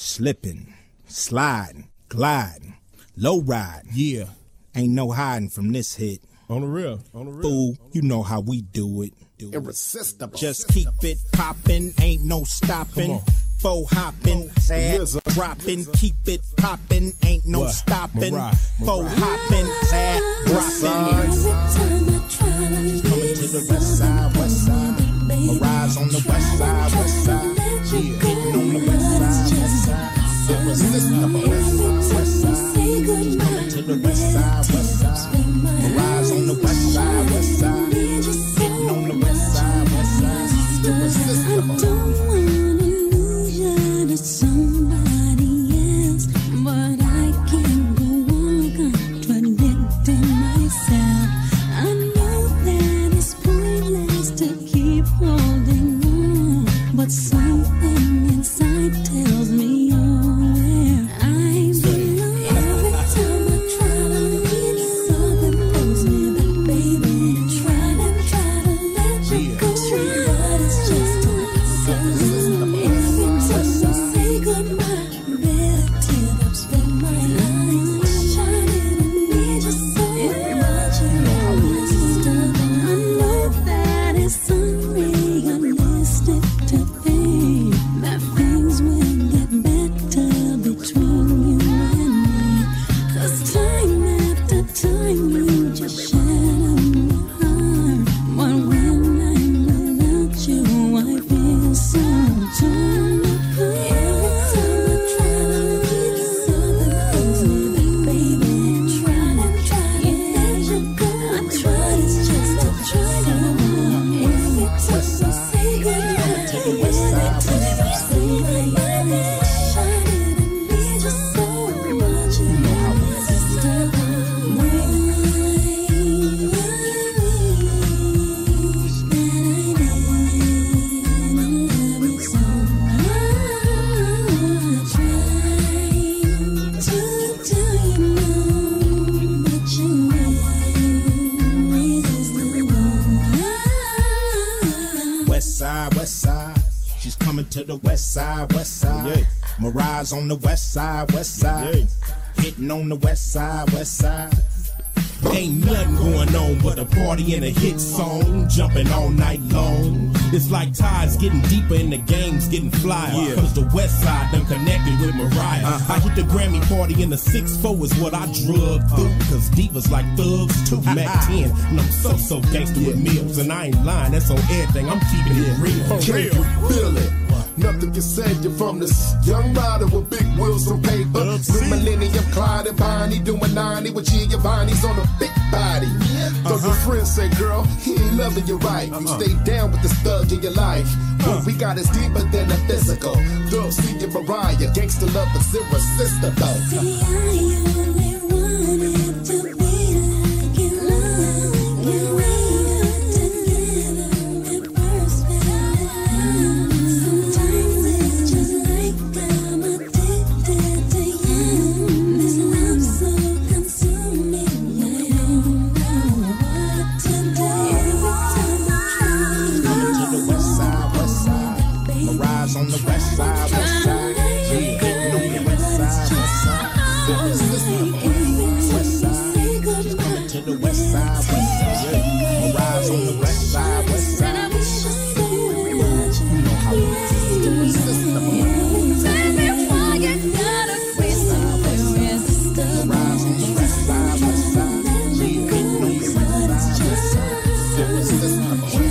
Slipping, sliding, gliding, low ride. Yeah. Ain't no hiding from this hit. On the real. On the real. Fool, you know how we do it. Do it. Irresistible. Just keep it poppin', ain't no stopping. Faux hopping, sad uh, dropping, uh. keep it poppin', ain't no What? stopping. Mariah, Faux hopping, sad dropping. Coming to the west side, west side. Mariah's on the west side, west side. Side. Irresistible, side, west side. She's coming to the west side, west side. Yeah. Mariah's on the west side, west side. Yeah. Hitting on the west side, west side. Ain't nothing going on but a party and a hit song, jumping all night long. It's like tides getting deeper and the game's getting flyer. Yeah. Cause the west side done connected with Mariah. Uh-huh. I hit the Grammy party in the 6-4 is what I drug through. Uh-huh. Cause divas like thugs too. Uh-huh. Mack 10, and I'm so, so gangster with meals. And I ain't lying, that's on everything. I'm keeping it real. Can you feel it? Nothing can save you from this young rider with big wheels and paper. New Millennium Clyde and Bonnie doing 90 with Giovanni's on a big body. Though your uh-huh. friends say, girl, he ain't loving you right. You stay down with this thug in your life. What we got is deeper than a physical. Thug see your Mariah. Gangster love is irresistible. See, I on the west side, west side. We hitting on the west side, west side. On the west, west side. The west side, west side. On the west side, west side. On the west side, west side. On the west side, west side. On the west side.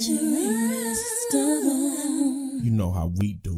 You know how we do.